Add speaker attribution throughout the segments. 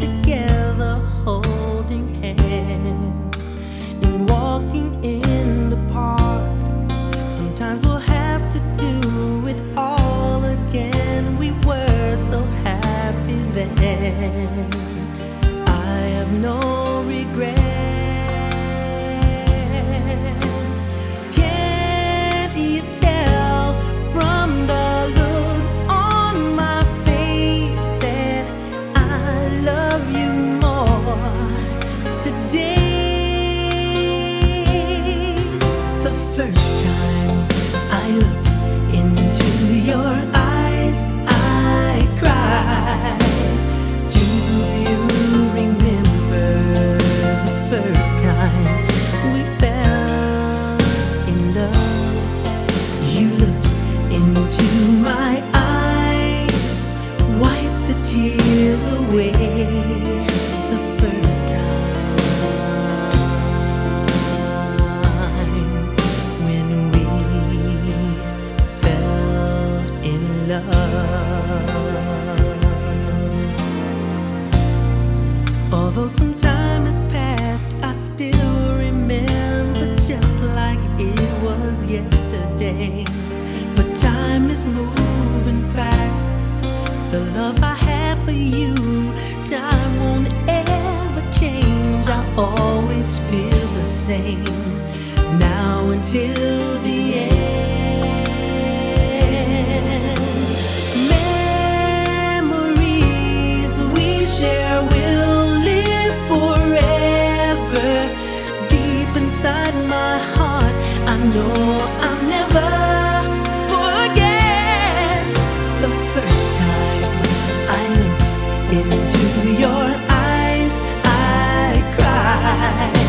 Speaker 1: together whole. we fell in love Although some time has passed, I still remember just like it was yesterday. But time is moving fast. The love until the end. Memories we share will live forever. Deep inside my heart, I know I'll never forget the first time I looked into your eyes. I cried.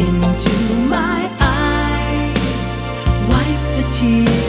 Speaker 1: Into my eyes, wiped the tears